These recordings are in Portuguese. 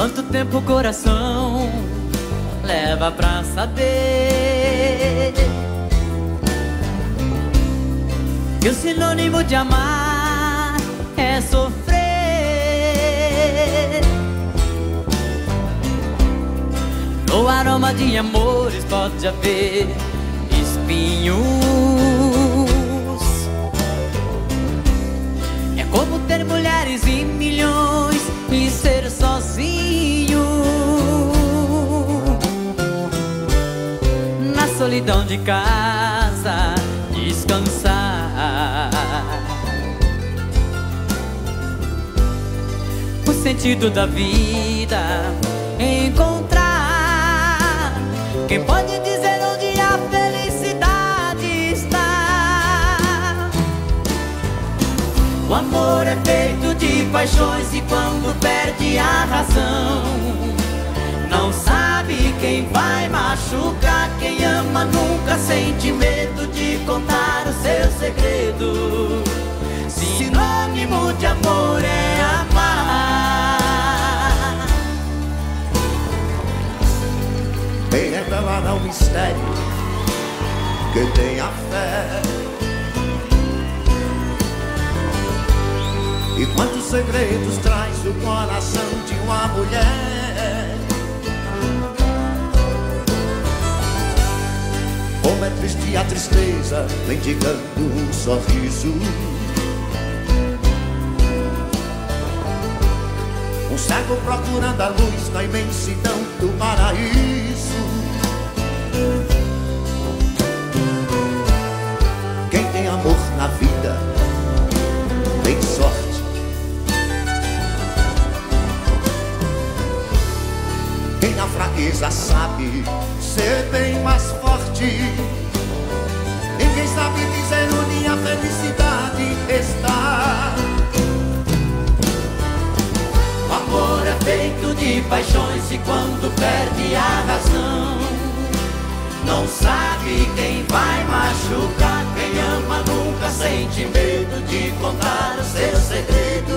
Quanto tempo o coração leva pra saber que o sinônimo de amar é sofrer. No aroma de amores pode haver espinhos. É como ter mulheres e milhões e solidão de casa, descansar. O sentido da vida encontrar. Quem pode dizer onde a felicidade está? O amor é feito de paixões e quando perde a razão, quem vai machucar. Quem ama nunca sente medo de contar o seu segredo. Sinônimo de amor é amar. Vem revelar ao mistério que tem a fé. E quantos segredos traz o coração de uma mulher? Triste a tristeza, mendigando um sorriso. Um cego procurando a luz na imensidão do paraíso. Quem tem amor na vida tem sorte. Quem na fraqueza sabe ser bem mais paixões e quando perde a razão, não sabe quem vai machucar. Quem ama nunca sente medo de contar o seu segredo.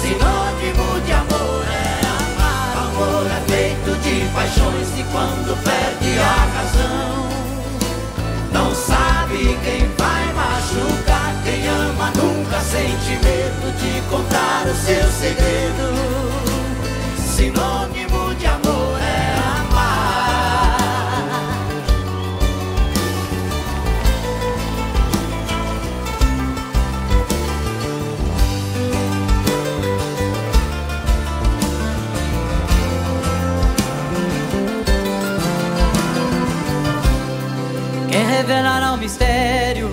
Sinônimo de amor é amar. Amor é feito de paixões e quando perde a razão, não sabe quem vai machucar. Quem ama nunca sente medo de contar o seu segredo. Quer revelar ao mistério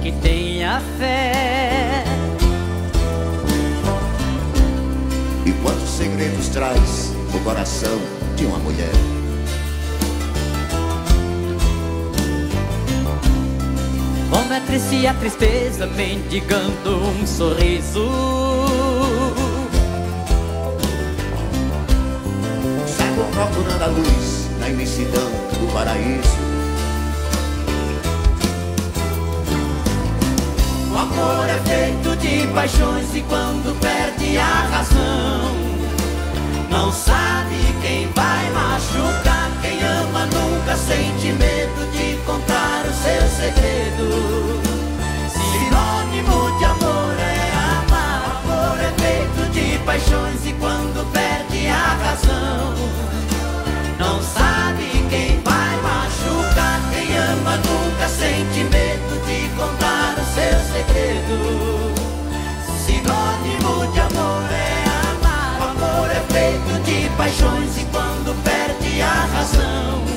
que tenha fé. E quantos segredos traz o coração de uma mulher? Como é triste a tristeza mendigando um sorriso. Cego procurando a luz na imensidão do paraíso. Amor é feito de paixões e quando perde a razão, não sabe quem vai machucar. Quem ama nunca sente medo de contar o seu segredo. Paixões e quando perde a razão,